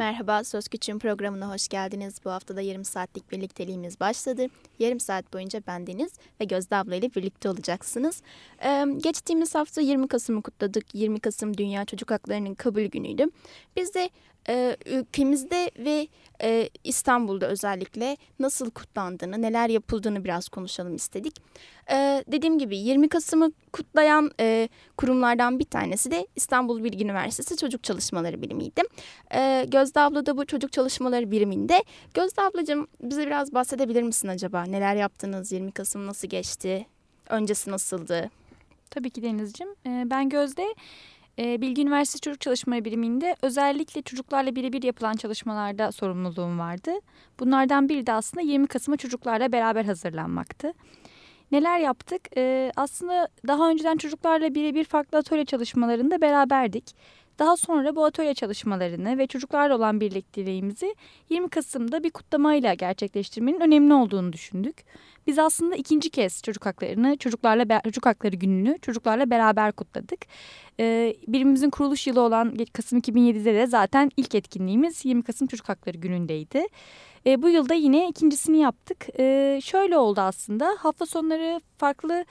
Merhaba Söz Küçüğün programına hoş geldiniz. Bu hafta da yarım saatlik birlikteliğimiz başladı. Yarım saat boyunca bendeniz ve Gözde abla ile birlikte olacaksınız. Ee, geçtiğimiz hafta 20 Kasım'ı kutladık. 20 Kasım Dünya Çocuk Hakları'nın kabul günüydü. Biz de e, ülkemizde ve e, İstanbul'da özellikle nasıl kutlandığını, neler yapıldığını biraz konuşalım istedik. E, dediğim gibi 20 Kasım'ı kutlayan e, kurumlardan bir tanesi de İstanbul Bilgi Üniversitesi Çocuk Çalışmaları Birimiydi. E, Gözde abla da bu çocuk çalışmaları biriminde. Gözde ablacığım bize biraz bahsedebilir misin acaba? Neler yaptınız? 20 Kasım nasıl geçti? Öncesi nasıldı? Tabii ki Deniz'ciğim. Ben Gözde. E, Bilgi Üniversitesi Çocuk Çalışmaları Biriminde özellikle çocuklarla birebir yapılan çalışmalarda sorumluluğum vardı. Bunlardan biri de aslında 20 Kasım'a çocuklarla beraber hazırlanmaktı. Neler yaptık? Ee, aslında daha önceden çocuklarla birebir farklı atölye çalışmalarında beraberdik. Daha sonra bu atölye çalışmalarını ve çocuklarla olan birlikteliğimizi 20 Kasım'da bir kutlamayla gerçekleştirmenin önemli olduğunu düşündük. Biz aslında ikinci kez çocuk haklarını, çocuklarla çocuk hakları gününü çocuklarla beraber kutladık. Ee, birimimizin kuruluş yılı olan Kasım 2007'de de zaten ilk etkinliğimiz 20 Kasım Çocuk Hakları Günü'ndeydi. E, bu yılda yine ikincisini yaptık. E, şöyle oldu aslında hafta sonları farklı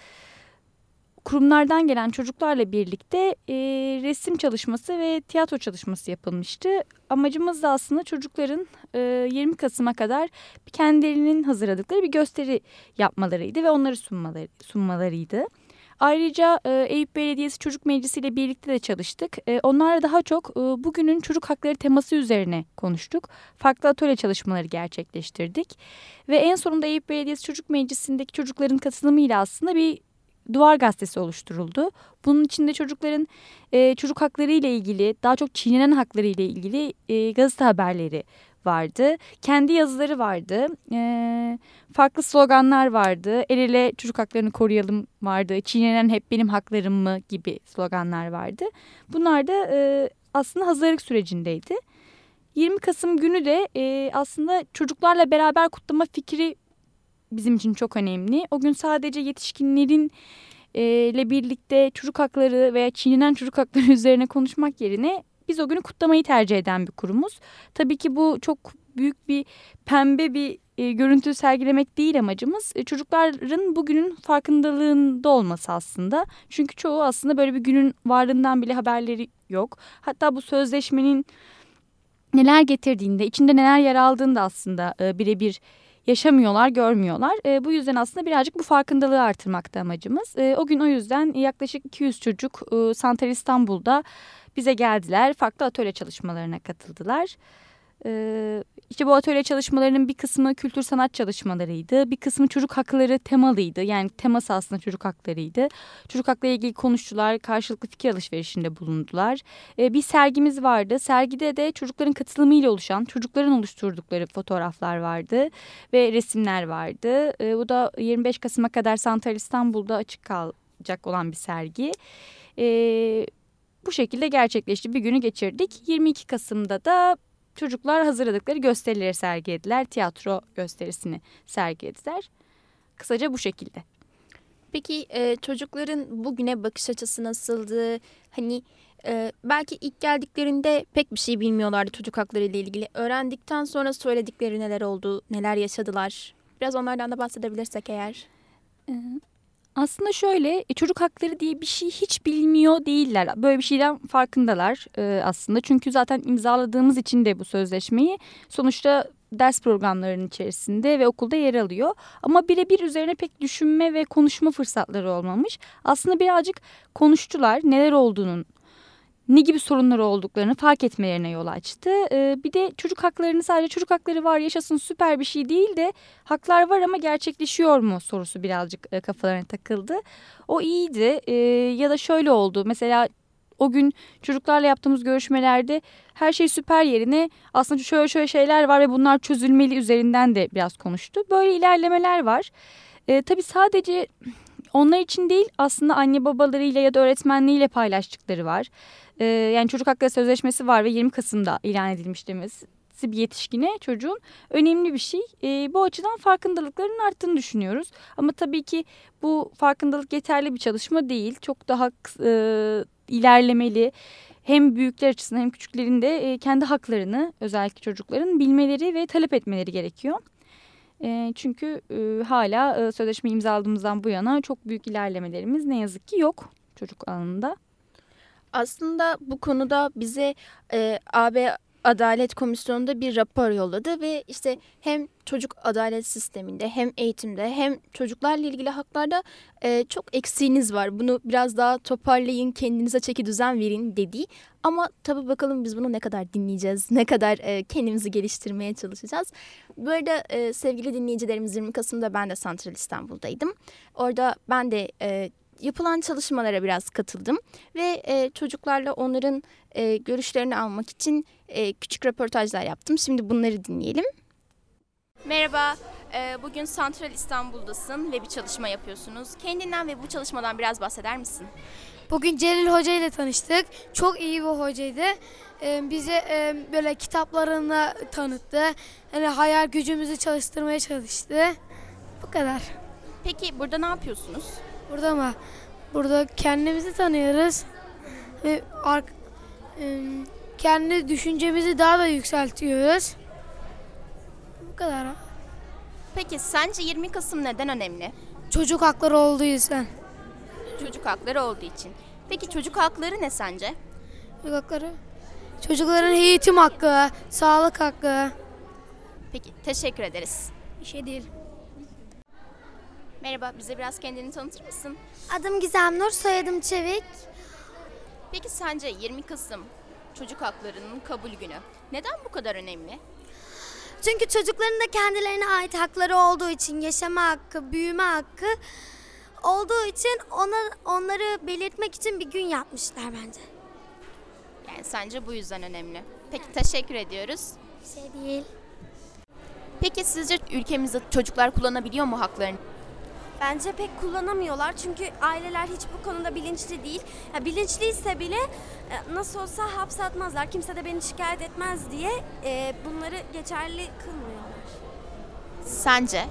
kurumlardan gelen çocuklarla birlikte e, resim çalışması ve tiyatro çalışması yapılmıştı. Amacımız da aslında çocukların e, 20 Kasım'a kadar kendilerinin hazırladıkları bir gösteri yapmalarıydı ve onları sunmaları, sunmalarıydı. Ayrıca e, Eyüp Belediyesi Çocuk Meclisi ile birlikte de çalıştık. E, onlarla daha çok e, bugünün çocuk hakları teması üzerine konuştuk. Farklı atölye çalışmaları gerçekleştirdik. Ve en sonunda Eyüp Belediyesi Çocuk Meclisi'ndeki çocukların katılımıyla aslında bir duvar gazetesi oluşturuldu. Bunun içinde çocukların e, çocuk hakları ile ilgili daha çok çiğnenen hakları ile ilgili e, gazete haberleri vardı. Kendi yazıları vardı. E, farklı sloganlar vardı. El ele çocuk haklarını koruyalım vardı. Çiğnenen hep benim haklarım mı gibi sloganlar vardı. Bunlar da e, aslında hazırlık sürecindeydi. 20 Kasım günü de e, aslında çocuklarla beraber kutlama fikri bizim için çok önemli. O gün sadece yetişkinlerin e, ile birlikte çocuk hakları veya çiğnenen çocuk hakları üzerine konuşmak yerine biz o günü kutlamayı tercih eden bir kurumuz. Tabii ki bu çok büyük bir pembe bir e, görüntü sergilemek değil amacımız. E, çocukların bugünün farkındalığında olması aslında. Çünkü çoğu aslında böyle bir günün varlığından bile haberleri yok. Hatta bu sözleşmenin neler getirdiğinde, içinde neler yer aldığında aslında e, birebir yaşamıyorlar, görmüyorlar. E, bu yüzden aslında birazcık bu farkındalığı artırmakta amacımız. E, o gün o yüzden yaklaşık 200 çocuk e, Santal İstanbul'da bize geldiler. Farklı atölye çalışmalarına katıldılar. Ee, işte bu atölye çalışmalarının bir kısmı kültür sanat çalışmalarıydı. Bir kısmı çocuk hakları temalıydı. Yani teması aslında çocuk haklarıydı. Çocuk hakları ilgili konuştular. Karşılıklı fikir alışverişinde bulundular. Ee, bir sergimiz vardı. Sergide de çocukların katılımıyla oluşan, çocukların oluşturdukları fotoğraflar vardı. Ve resimler vardı. Ee, bu da 25 Kasım'a kadar Santal İstanbul'da açık kalacak olan bir sergi. Bu şekilde gerçekleşti. Bir günü geçirdik. 22 Kasım'da da çocuklar hazırladıkları gösterileri sergilediler. Tiyatro gösterisini sergilediler. Kısaca bu şekilde. Peki e, çocukların bugüne bakış açısı nasıldı? Hani e, belki ilk geldiklerinde pek bir şey bilmiyorlardı çocuk hakları ile ilgili. Öğrendikten sonra söyledikleri neler oldu, neler yaşadılar? Biraz onlardan da bahsedebilirsek eğer. Aslında şöyle e, çocuk hakları diye bir şey hiç bilmiyor değiller. Böyle bir şeyden farkındalar e, aslında. Çünkü zaten imzaladığımız için de bu sözleşmeyi sonuçta ders programlarının içerisinde ve okulda yer alıyor. Ama birebir üzerine pek düşünme ve konuşma fırsatları olmamış. Aslında birazcık konuştular neler olduğunun ne gibi sorunları olduklarını fark etmelerine yol açtı. Ee, bir de çocuk haklarını sadece çocuk hakları var yaşasın süper bir şey değil de haklar var ama gerçekleşiyor mu sorusu birazcık e, kafalarına takıldı. O iyiydi ee, ya da şöyle oldu mesela o gün çocuklarla yaptığımız görüşmelerde her şey süper yerine aslında şöyle şöyle şeyler var ve bunlar çözülmeli üzerinden de biraz konuştu. Böyle ilerlemeler var. Ee, tabii sadece onlar için değil aslında anne babalarıyla ya da öğretmenliğiyle paylaştıkları var. Ee, yani çocuk hakları sözleşmesi var ve 20 Kasım'da ilan edilmiş demesi bir yetişkine çocuğun önemli bir şey. E, bu açıdan farkındalıkların arttığını düşünüyoruz. Ama tabii ki bu farkındalık yeterli bir çalışma değil. Çok daha e, ilerlemeli hem büyükler açısından hem küçüklerin de e, kendi haklarını özellikle çocukların bilmeleri ve talep etmeleri gerekiyor. E, çünkü e, hala e, sözleşme imzaladığımızdan bu yana çok büyük ilerlemelerimiz ne yazık ki yok çocuk alanında. Aslında bu konuda bize e, AB Adalet Komisyonu'nda bir rapor yolladı ve işte hem çocuk adalet sisteminde hem eğitimde hem çocuklarla ilgili haklarda e, çok eksiğiniz var. Bunu biraz daha toparlayın, kendinize çeki düzen verin dedi. Ama tabii bakalım biz bunu ne kadar dinleyeceğiz, ne kadar e, kendimizi geliştirmeye çalışacağız. Bu arada e, sevgili dinleyicilerimiz 20 Kasım'da ben de Santral İstanbul'daydım. Orada ben de e, yapılan çalışmalara biraz katıldım ve e, çocuklarla onların e, görüşlerini almak için e, küçük röportajlar yaptım. Şimdi bunları dinleyelim. Merhaba, e, bugün Santral İstanbul'dasın ve bir çalışma yapıyorsunuz. Kendinden ve bu çalışmadan biraz bahseder misin? Bugün Celil Hoca ile tanıştık. Çok iyi bir hocaydı. Ee, bize e, böyle kitaplarını tanıttı. Yani hayal gücümüzü çalıştırmaya çalıştı. Bu kadar. Peki burada ne yapıyorsunuz? Burada mı? Burada kendimizi tanıyoruz. Ve ar- e, kendi düşüncemizi daha da yükseltiyoruz. Bu kadar. Peki sence 20 Kasım neden önemli? Çocuk hakları olduğu yüzden. Çocuk hakları olduğu için. Peki çocuk hakları ne sence? Çocuk hakları. Çocukların eğitim hakkı, sağlık hakkı. Peki teşekkür ederiz. Bir şey değil. Merhaba, bize biraz kendini tanıtır mısın? Adım Gizem Nur, soyadım Çevik. Peki sence 20 Kasım çocuk haklarının kabul günü neden bu kadar önemli? Çünkü çocukların da kendilerine ait hakları olduğu için yaşama hakkı, büyüme hakkı olduğu için ona onları belirtmek için bir gün yapmışlar bence. Yani sence bu yüzden önemli. Peki teşekkür ediyoruz. Bir şey değil. Peki sizce ülkemizde çocuklar kullanabiliyor mu haklarını? Bence pek kullanamıyorlar çünkü aileler hiç bu konuda bilinçli değil. Ya bilinçliyse bile e, nasıl olsa hapse atmazlar. Kimse de beni şikayet etmez diye e, bunları geçerli kılmıyorlar. Sence?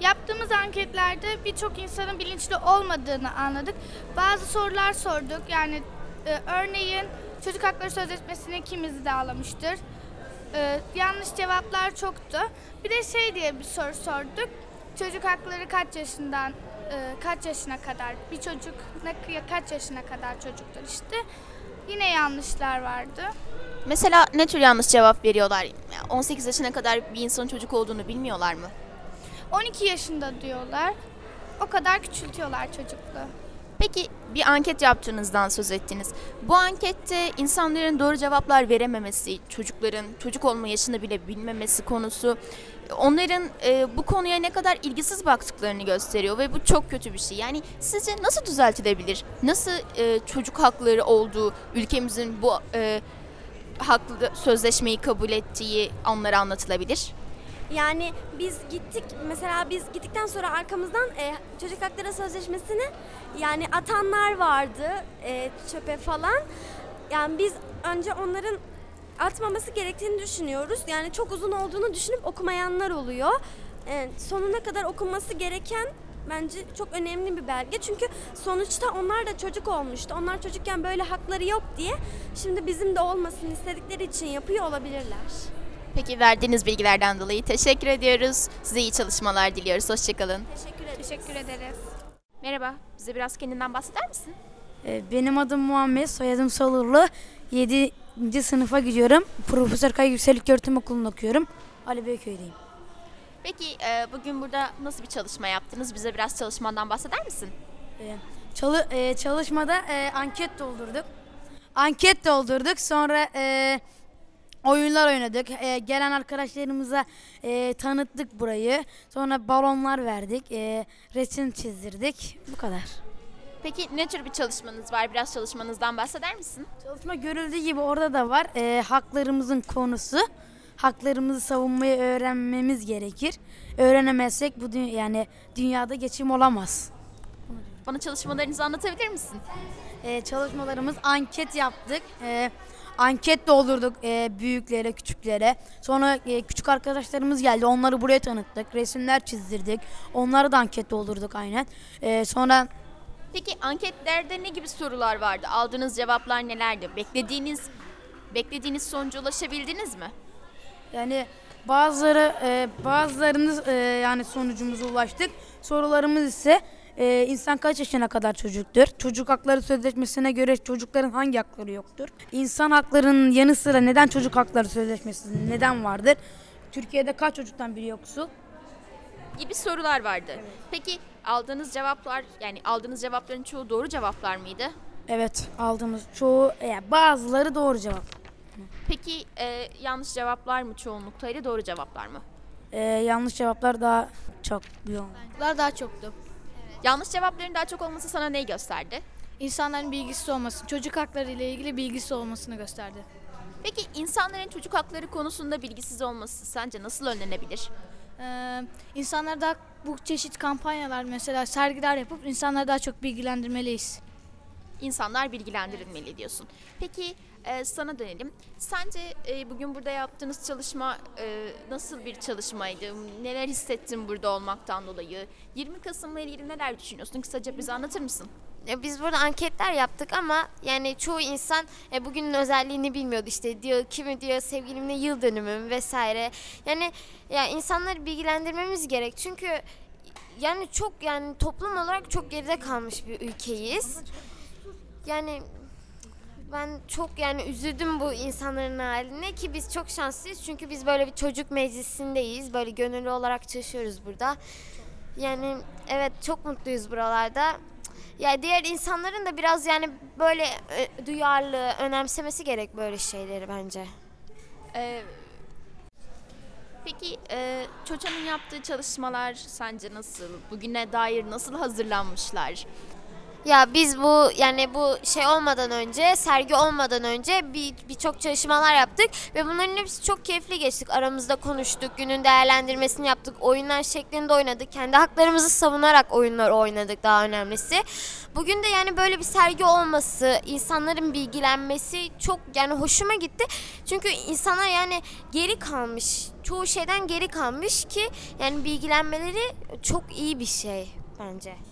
Yaptığımız anketlerde birçok insanın bilinçli olmadığını anladık. Bazı sorular sorduk. Yani e, örneğin çocuk hakları sözleşmesini kim imzalamıştır? E, yanlış cevaplar çoktu. Bir de şey diye bir soru sorduk. Çocuk hakları kaç yaşından e, kaç yaşına kadar? Bir çocuk ne kaç yaşına kadar çocuktur işte. Yine yanlışlar vardı. Mesela ne tür yanlış cevap veriyorlar? Yani 18 yaşına kadar bir insanın çocuk olduğunu bilmiyorlar mı? 12 yaşında diyorlar. O kadar küçültüyorlar çocukluğu. Peki bir anket yaptığınızdan söz ettiniz. Bu ankette insanların doğru cevaplar verememesi, çocukların çocuk olma yaşını bile bilmemesi konusu onların e, bu konuya ne kadar ilgisiz baktıklarını gösteriyor ve bu çok kötü bir şey. Yani sizce nasıl düzeltilebilir? Nasıl e, çocuk hakları olduğu ülkemizin bu e, haklı sözleşmeyi kabul ettiği onlara anlatılabilir? Yani biz gittik mesela biz gittikten sonra arkamızdan e, çocuk hakları sözleşmesini yani atanlar vardı e, çöpe falan. Yani biz önce onların atmaması gerektiğini düşünüyoruz. Yani çok uzun olduğunu düşünüp okumayanlar oluyor. E, sonuna kadar okunması gereken bence çok önemli bir belge. Çünkü sonuçta onlar da çocuk olmuştu. Onlar çocukken böyle hakları yok diye şimdi bizim de olmasını istedikleri için yapıyor olabilirler. Peki verdiğiniz bilgilerden dolayı teşekkür ediyoruz. Size iyi çalışmalar diliyoruz. Hoşçakalın. Teşekkür ederim. Teşekkür ederiz. Merhaba, bize biraz kendinden bahseder misin? Ee, Benim adım Muhammed, soyadım Solurlu. 7. sınıfa gidiyorum. Profesör Kaya Yüksel İlköğretim Okulu'nda okuyorum. Ali Beyköy'deyim. Peki e, bugün burada nasıl bir çalışma yaptınız? Bize biraz çalışmandan bahseder misin? Ee, Çalı, e, çalışmada e, anket doldurduk. Anket doldurduk. Sonra oyunlar oynadık. E, gelen arkadaşlarımıza e, tanıttık burayı. Sonra balonlar verdik. E, resim çizdirdik. Bu kadar. Peki ne tür bir çalışmanız var? Biraz çalışmanızdan bahseder misin? Çalışma görüldüğü gibi orada da var. Ee, haklarımızın konusu. Haklarımızı savunmayı öğrenmemiz gerekir. Öğrenemezsek bu dü- yani dünyada geçim olamaz. Bana çalışmalarınızı anlatabilir misin? Ee, çalışmalarımız anket yaptık. Ee, anket doldurduk e, büyüklere, küçüklere. Sonra e, küçük arkadaşlarımız geldi. Onları buraya tanıttık. Resimler çizdirdik. Onları da anket doldurduk aynen. Ee, sonra Peki anketlerde ne gibi sorular vardı? Aldığınız cevaplar nelerdi? Beklediğiniz beklediğiniz sonuca ulaşabildiniz mi? Yani bazıları e, bazılarınız e, yani sonucumuza ulaştık. Sorularımız ise e, insan kaç yaşına kadar çocuktur? Çocuk hakları sözleşmesine göre çocukların hangi hakları yoktur? İnsan haklarının yanı sıra neden çocuk hakları sözleşmesi neden vardır? Türkiye'de kaç çocuktan biri yoksul? Gibi sorular vardı. Peki aldığınız cevaplar yani aldığınız cevapların çoğu doğru cevaplar mıydı? Evet aldığımız çoğu e, bazıları doğru cevap. Peki e, yanlış cevaplar mı çoğunlukta ile doğru cevaplar mı? E, yanlış cevaplar daha çok yoğun. daha çoktu. Yanlış cevapların daha çok olması sana neyi gösterdi? İnsanların bilgisiz olması, çocuk hakları ile ilgili bilgisi olmasını gösterdi. Peki insanların çocuk hakları konusunda bilgisiz olması sence nasıl önlenebilir? Ee, insanlar daha bu çeşit kampanyalar mesela sergiler yapıp insanları daha çok bilgilendirmeliyiz. İnsanlar bilgilendirilmeli diyorsun. Peki e, sana dönelim. Sence e, bugün burada yaptığınız çalışma e, nasıl bir çalışmaydı? Neler hissettin burada olmaktan dolayı? 20 Kasım'la ilgili neler düşünüyorsun? Kısaca bize anlatır mısın? Biz burada anketler yaptık ama yani çoğu insan e, bugünün özelliğini bilmiyordu işte diyor kimi diyor sevgilimle yıl dönümüm vesaire. Yani ya insanları bilgilendirmemiz gerek çünkü yani çok yani toplum olarak çok geride kalmış bir ülkeyiz. Yani ben çok yani üzüldüm bu insanların haline ki biz çok şanslıyız çünkü biz böyle bir çocuk meclisindeyiz. Böyle gönüllü olarak çalışıyoruz burada. Yani evet çok mutluyuz buralarda. Ya diğer insanların da biraz yani böyle e, duyarlı, önemsemesi gerek böyle şeyleri bence. E, peki e, Çoça'nın yaptığı çalışmalar sence nasıl? Bugüne dair nasıl hazırlanmışlar? Ya biz bu yani bu şey olmadan önce, sergi olmadan önce bir birçok çalışmalar yaptık ve bunların hepsi çok keyifli geçtik. Aramızda konuştuk, günün değerlendirmesini yaptık, oyunlar şeklinde oynadık. Kendi haklarımızı savunarak oyunlar oynadık daha önemlisi. Bugün de yani böyle bir sergi olması, insanların bilgilenmesi çok yani hoşuma gitti. Çünkü insanlar yani geri kalmış, çoğu şeyden geri kalmış ki yani bilgilenmeleri çok iyi bir şey bence.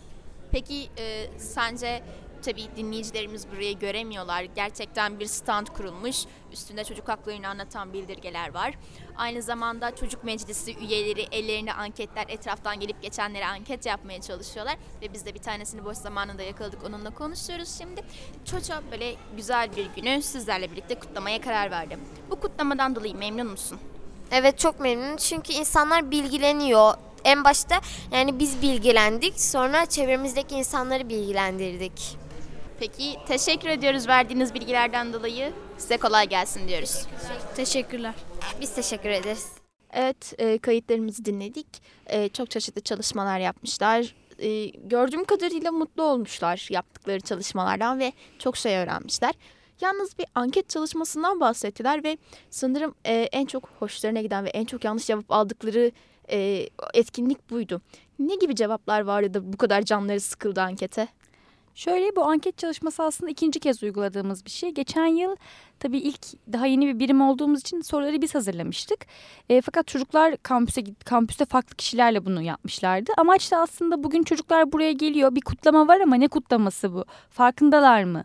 Peki e, sence tabii dinleyicilerimiz burayı göremiyorlar. Gerçekten bir stand kurulmuş. Üstünde çocuk haklarını anlatan bildirgeler var. Aynı zamanda çocuk meclisi üyeleri ellerine anketler etraftan gelip geçenlere anket yapmaya çalışıyorlar. Ve biz de bir tanesini boş zamanında yakaladık onunla konuşuyoruz şimdi. Çoça böyle güzel bir günü sizlerle birlikte kutlamaya karar verdim. Bu kutlamadan dolayı memnun musun? Evet çok memnunum çünkü insanlar bilgileniyor. En başta yani biz bilgilendik sonra çevremizdeki insanları bilgilendirdik. Peki teşekkür ediyoruz verdiğiniz bilgilerden dolayı. Size kolay gelsin diyoruz. Teşekkürler. Biz teşekkür ederiz. Evet, e, kayıtlarımızı dinledik. E, çok çeşitli çalışmalar yapmışlar. E, gördüğüm kadarıyla mutlu olmuşlar yaptıkları çalışmalardan ve çok şey öğrenmişler. Yalnız bir anket çalışmasından bahsettiler ve sanırım e, en çok hoşlarına giden ve en çok yanlış cevap aldıkları e, etkinlik buydu. Ne gibi cevaplar vardı da bu kadar canları sıkıldı ankete? Şöyle bu anket çalışması aslında ikinci kez uyguladığımız bir şey. Geçen yıl tabii ilk daha yeni bir birim olduğumuz için soruları biz hazırlamıştık. E, fakat çocuklar kampüse kampüste farklı kişilerle bunu yapmışlardı. Amaç da aslında bugün çocuklar buraya geliyor. Bir kutlama var ama ne kutlaması bu? Farkındalar mı?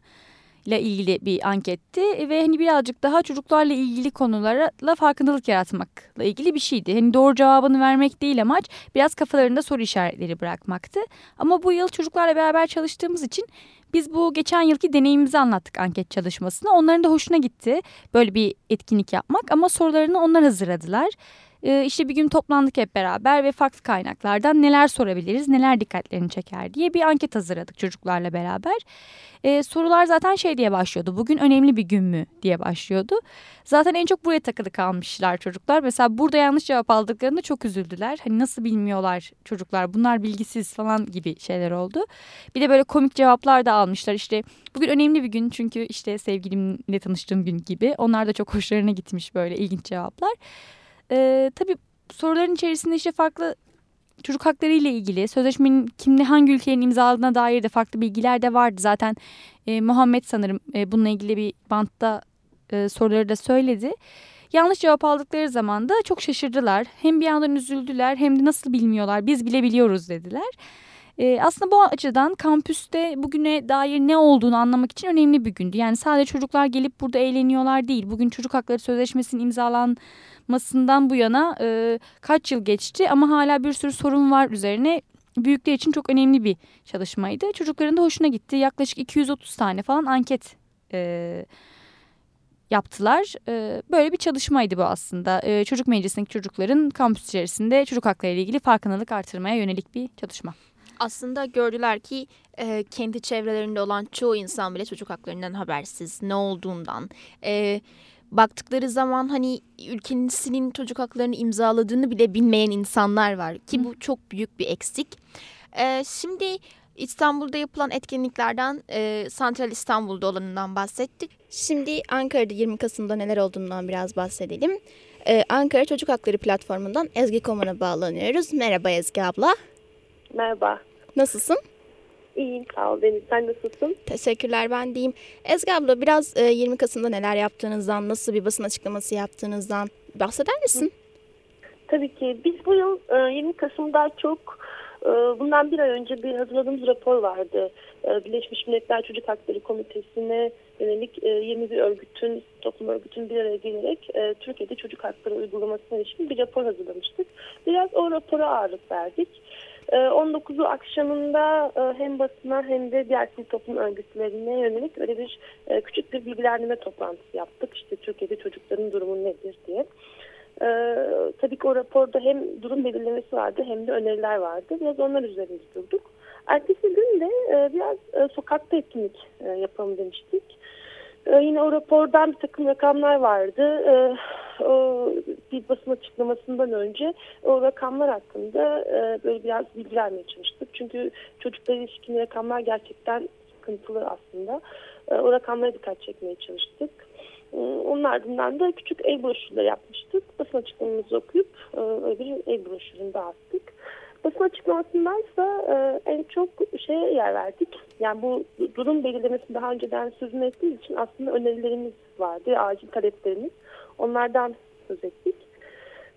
İle ilgili bir anketti ve hani birazcık daha çocuklarla ilgili konularla farkındalık yaratmakla ilgili bir şeydi. Hani doğru cevabını vermek değil amaç biraz kafalarında soru işaretleri bırakmaktı. Ama bu yıl çocuklarla beraber çalıştığımız için biz bu geçen yılki deneyimimizi anlattık anket çalışmasını. Onların da hoşuna gitti böyle bir etkinlik yapmak ama sorularını onlar hazırladılar. Ee, işte bir gün toplandık hep beraber ve farklı kaynaklardan neler sorabiliriz, neler dikkatlerini çeker diye bir anket hazırladık çocuklarla beraber. Ee, sorular zaten şey diye başlıyordu, bugün önemli bir gün mü diye başlıyordu. Zaten en çok buraya takılı kalmışlar çocuklar. Mesela burada yanlış cevap aldıklarında çok üzüldüler. Hani nasıl bilmiyorlar çocuklar, bunlar bilgisiz falan gibi şeyler oldu. Bir de böyle komik cevaplar da almışlar. İşte bugün önemli bir gün çünkü işte sevgilimle tanıştığım gün gibi. Onlar da çok hoşlarına gitmiş böyle ilginç cevaplar. Ee, tabii soruların içerisinde işte farklı çocuk hakları ile ilgili sözleşmenin kimle hangi ülkenin imzaladığına dair de farklı bilgiler de vardı. Zaten e, Muhammed sanırım e, bununla ilgili bir bantta e, soruları da söyledi. Yanlış cevap aldıkları zaman da çok şaşırdılar. Hem bir yandan üzüldüler hem de nasıl bilmiyorlar biz bile biliyoruz dediler. E, aslında bu açıdan kampüste bugüne dair ne olduğunu anlamak için önemli bir gündü. Yani sadece çocuklar gelip burada eğleniyorlar değil. Bugün Çocuk Hakları Sözleşmesi'nin imzalanmasından bu yana e, kaç yıl geçti ama hala bir sürü sorun var üzerine. Büyükler için çok önemli bir çalışmaydı. Çocukların da hoşuna gitti. Yaklaşık 230 tane falan anket e, yaptılar. E, böyle bir çalışmaydı bu aslında. E, çocuk meclisindeki çocukların kampüs içerisinde çocuk hakları ile ilgili farkındalık artırmaya yönelik bir çalışma. Aslında gördüler ki e, kendi çevrelerinde olan çoğu insan bile çocuk haklarından habersiz, ne olduğundan. E, baktıkları zaman hani ülkesinin çocuk haklarını imzaladığını bile bilmeyen insanlar var ki bu çok büyük bir eksik. E, şimdi İstanbul'da yapılan etkinliklerden e, Santral İstanbul'da olanından bahsettik. Şimdi Ankara'da 20 Kasım'da neler olduğundan biraz bahsedelim. E, Ankara Çocuk Hakları Platformu'ndan Ezgi Koman'a bağlanıyoruz. Merhaba Ezgi abla. Merhaba. Nasılsın? İyiyim sağ ol Deniz. Sen nasılsın? Teşekkürler ben diyeyim. Ezgi abla biraz e, 20 Kasım'da neler yaptığınızdan, nasıl bir basın açıklaması yaptığınızdan bahseder misin? Tabii ki. Biz bu yıl e, 20 Kasım'da çok e, bundan bir ay önce bir hazırladığımız rapor vardı. E, Birleşmiş Milletler Çocuk Hakları Komitesi'ne yönelik e, 21 örgütün, toplum örgütün bir araya gelerek e, Türkiye'de çocuk hakları uygulamasına ilişkin bir rapor hazırlamıştık. Biraz o rapora ağırlık verdik. 19'u akşamında hem basına hem de diğer sivil toplum örgütlerine yönelik öyle bir küçük bir bilgilendirme toplantısı yaptık. İşte Türkiye'de çocukların durumu nedir diye. tabii ki o raporda hem durum belirlemesi vardı hem de öneriler vardı. Biraz onlar üzerinde durduk. Ertesi gün de biraz sokakta etkinlik yapalım demiştik. yine o rapordan bir takım rakamlar vardı. o, bir basın açıklamasından önce o rakamlar hakkında e, böyle biraz bilgi vermeye çalıştık. Çünkü çocuklara ilişkin rakamlar gerçekten sıkıntılı aslında. E, o rakamlara dikkat çekmeye çalıştık. E, onun ardından da küçük el broşürleri yapmıştık. Basın açıklamamızı okuyup e, bir el broşürünü dağıttık. Basın açıklamasındaysa e, en çok şeye yer verdik. Yani bu durum belirlemesi daha önceden sözünü ettiğimiz için aslında önerilerimiz vardı, acil taleplerimiz. Onlardan söz ettik.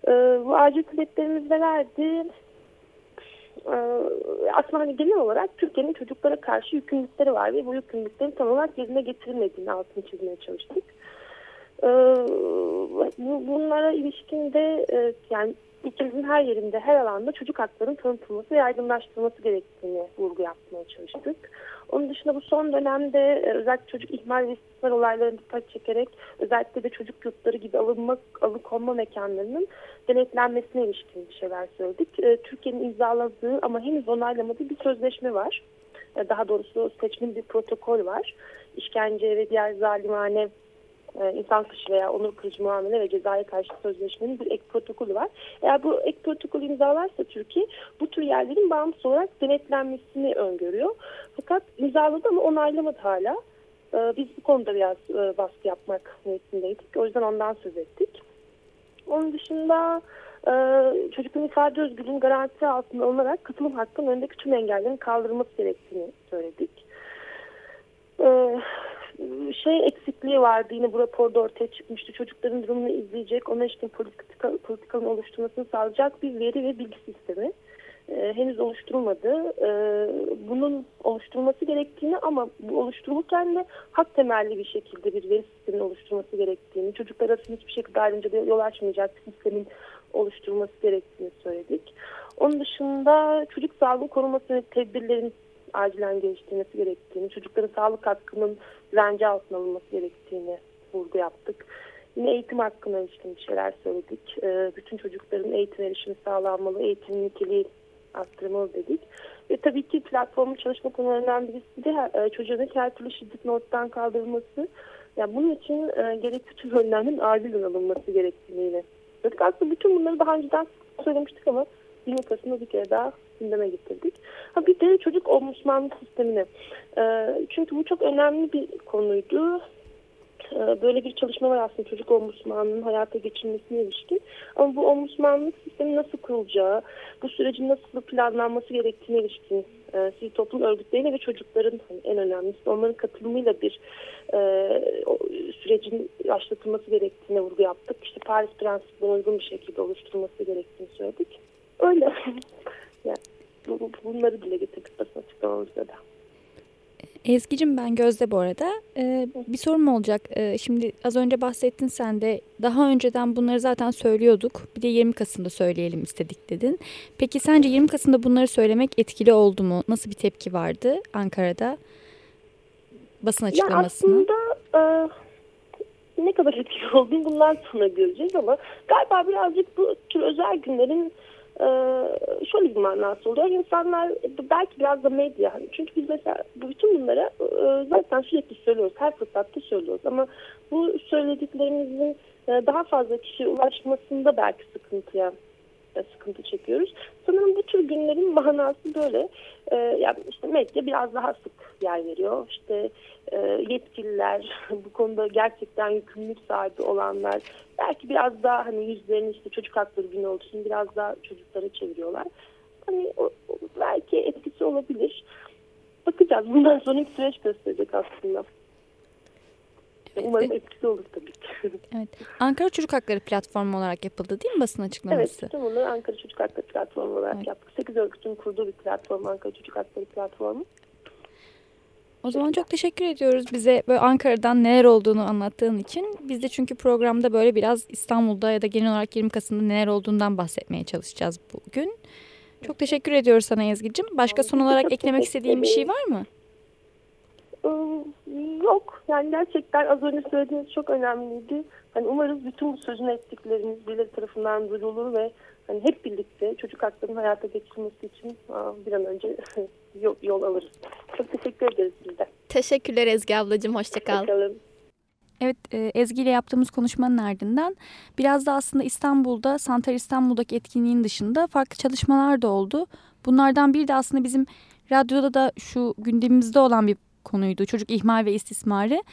E, bu acil taleplerimiz nelerdi? E, aslında hani genel olarak Türkiye'nin çocuklara karşı yükümlülükleri var ve bu yükümlülüklerin tam olarak yerine getirilmediğini altını çizmeye çalıştık. E, bunlara ilişkinde e, yani ülkemizin her yerinde, her alanda çocuk haklarının tanıtılması ve yaygınlaştırılması gerektiğini vurgu yapmaya çalıştık. Onun dışında bu son dönemde e, özellikle çocuk ihmal ve istismar olaylarına dikkat çekerek özellikle de çocuk yurtları gibi alınma, alıkonma mekanlarının denetlenmesine ilişkin bir şeyler söyledik. E, Türkiye'nin imzaladığı ama henüz onaylamadığı bir sözleşme var. E, daha doğrusu seçmeli bir protokol var. İşkence ve diğer zalimane e, insan dışı veya onur kırıcı muamele ve cezaya karşı sözleşmenin bir ek protokolü var. Eğer bu ek protokolü imzalarsa Türkiye bu tür yerlerin bağımsız olarak denetlenmesini öngörüyor. Fakat imzaladı ama onaylamadı hala. E, biz bu konuda biraz e, baskı yapmak niyetindeydik. O yüzden ondan söz ettik. Onun dışında çocukların ifade özgürlüğünün garantisi altında alınarak katılım hakkının önündeki tüm engellerin kaldırılması gerektiğini söyledik şey eksikliği vardı yine bu raporda ortaya çıkmıştı. Çocukların durumunu izleyecek, ona ilişkin politika, politikanın oluşturmasını sağlayacak bir veri ve bilgi sistemi. Ee, henüz oluşturulmadı. Ee, bunun oluşturulması gerektiğini ama bu oluşturulurken de hak temelli bir şekilde bir veri sisteminin oluşturması gerektiğini, çocuklar arasında hiçbir şekilde ayrınca yol açmayacak bir sistemin oluşturulması gerektiğini söyledik. Onun dışında çocuk sağlığı koruması tedbirlerin acilen geliştirilmesi gerektiğini, çocukların sağlık hakkının güvence altına alınması gerektiğini vurgu yaptık. Yine eğitim hakkında ilişkin bir şeyler söyledik. E, bütün çocukların eğitim erişimi sağlanmalı, eğitim niteliği arttırmalı dedik. Ve tabii ki platformun çalışma konularından birisi de e, çocuğun her türlü şiddetin ortadan kaldırılması. Yani bunun için e, gerekli tüm önlemlerin acilen alınması gerektiğini. Dedik aslında bütün bunları daha önceden söylemiştik ama 20 Kasım'da bir kere daha gündeme getirdik. Ha bir de çocuk ombudsmanlık sistemini. E, çünkü bu çok önemli bir konuydu. E, böyle bir çalışma var aslında çocuk ombudsmanlığının hayata geçirilmesine ilişkin. Ama bu ombudsmanlık sistemi nasıl kurulacağı, bu sürecin nasıl planlanması gerektiğine ilişkin e, sivil toplum örgütleriyle ve çocukların hani en önemlisi onların katılımıyla bir e, o, sürecin başlatılması gerektiğine vurgu yaptık. İşte Paris prensiplerine uygun bir şekilde oluşturulması gerektiğini söyledik. Öyle. yani. bunları dile getirdik basın açıklamamızda da. Ezgi'cim ben Gözde bu arada. Ee, bir sorum olacak. Ee, şimdi az önce bahsettin sen de. Daha önceden bunları zaten söylüyorduk. Bir de 20 Kasım'da söyleyelim istedik dedin. Peki sence 20 Kasım'da bunları söylemek etkili oldu mu? Nasıl bir tepki vardı Ankara'da? Basın açıklamasına. Yani aslında e, ne kadar etkili olduğunu bundan sonra göreceğiz ama galiba birazcık bu tür özel günlerin e, şöyle bir manası oluyor. İnsanlar belki biraz da medya. Hani çünkü biz mesela bütün bunlara e, zaten sürekli söylüyoruz. Her fırsatta söylüyoruz. Ama bu söylediklerimizin e, daha fazla kişiye ulaşmasında belki sıkıntıya sıkıntı çekiyoruz. Sanırım bu tür günlerin manası böyle. E, yani işte medya biraz daha sık yer veriyor. İşte e, yetkililer, bu konuda gerçekten yükümlülük sahibi olanlar belki biraz daha hani yüzlerini işte çocuk hakları günü olduğu biraz daha çocuklara çeviriyorlar. Hani o, belki etkisi olabilir. Bakacağız. Bundan sonraki süreç gösterecek aslında. Umarım etkisi olur tabii ki. Evet. Ankara Çocuk Hakları Platformu olarak yapıldı değil mi basın açıklaması? Evet, bütün bunları Ankara Çocuk Hakları Platformu olarak evet. yaptık. 8 örgütün kurduğu bir platform Ankara Çocuk Hakları Platformu. O zaman çok teşekkür ediyoruz bize böyle Ankara'dan neler olduğunu anlattığın için. Biz de çünkü programda böyle biraz İstanbul'da ya da genel olarak 20 Kasım'da neler olduğundan bahsetmeye çalışacağız bugün. Çok teşekkür ediyoruz sana Ezgi'cim. Başka son olarak eklemek istediğin bir şey var mı? Yok. Yani gerçekten az önce söylediğiniz çok önemliydi. Hani umarız bütün bu sözünü ettiklerimiz birileri tarafından duyulur ve hani hep birlikte çocuk haklarının hayata geçirilmesi için bir an önce yol, yol alırız. Çok teşekkür ederiz sizden. Teşekkürler Ezgi ablacığım. Hoşçakal. Hoşçakalın. Evet Ezgi ile yaptığımız konuşmanın ardından biraz da aslında İstanbul'da Santar İstanbul'daki etkinliğin dışında farklı çalışmalar da oldu. Bunlardan biri de aslında bizim radyoda da şu gündemimizde olan bir konuydu. Çocuk ihmal ve istismarı.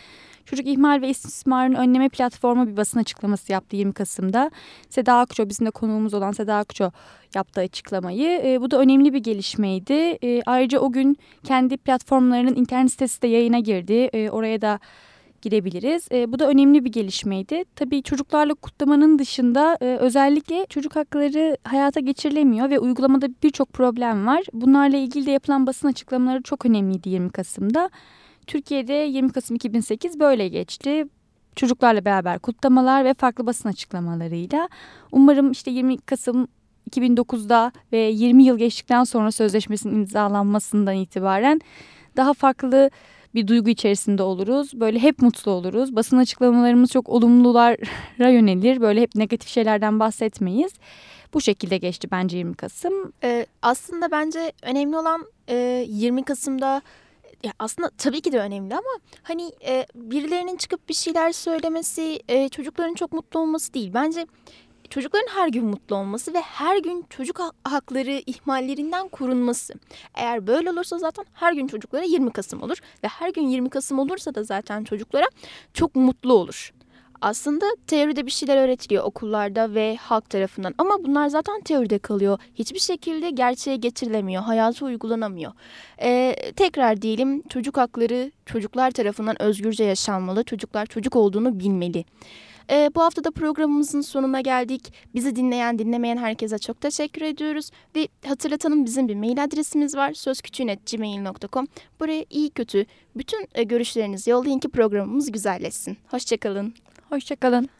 Çocuk ihmal ve istismarın önleme platformu bir basın açıklaması yaptı 20 Kasım'da. Seda Akço bizim de konuğumuz olan Seda Akço yaptığı açıklamayı. E, bu da önemli bir gelişmeydi. E, ayrıca o gün kendi platformlarının internet sitesi de yayına girdi. E, oraya da girebiliriz. E, bu da önemli bir gelişmeydi. Tabii çocuklarla kutlamanın dışında e, özellikle çocuk hakları hayata geçirilemiyor ve uygulamada birçok problem var. Bunlarla ilgili de yapılan basın açıklamaları çok önemliydi 20 Kasım'da. Türkiye'de 20 Kasım 2008 böyle geçti. Çocuklarla beraber kutlamalar ve farklı basın açıklamalarıyla. Umarım işte 20 Kasım 2009'da ve 20 yıl geçtikten sonra sözleşmesinin imzalanmasından itibaren daha farklı bir duygu içerisinde oluruz. Böyle hep mutlu oluruz. Basın açıklamalarımız çok olumlulara yönelir. Böyle hep negatif şeylerden bahsetmeyiz. Bu şekilde geçti bence 20 Kasım. Ee, aslında bence önemli olan e, 20 Kasım'da ya aslında tabii ki de önemli ama hani e, birilerinin çıkıp bir şeyler söylemesi, e, çocukların çok mutlu olması değil. Bence çocukların her gün mutlu olması ve her gün çocuk hakları ihmallerinden korunması. Eğer böyle olursa zaten her gün çocuklara 20 Kasım olur ve her gün 20 Kasım olursa da zaten çocuklara çok mutlu olur. Aslında teoride bir şeyler öğretiliyor okullarda ve halk tarafından ama bunlar zaten teoride kalıyor. Hiçbir şekilde gerçeğe geçirilemiyor, hayata uygulanamıyor. Ee, tekrar diyelim çocuk hakları çocuklar tarafından özgürce yaşanmalı, çocuklar çocuk olduğunu bilmeli. Ee, bu hafta da programımızın sonuna geldik. Bizi dinleyen, dinlemeyen herkese çok teşekkür ediyoruz. Ve hatırlatalım bizim bir mail adresimiz var. sözküçüğünet.gmail.com Buraya iyi kötü bütün e, görüşlerinizi yollayın ki programımız güzelleşsin. Hoşçakalın. Hoşçakalın.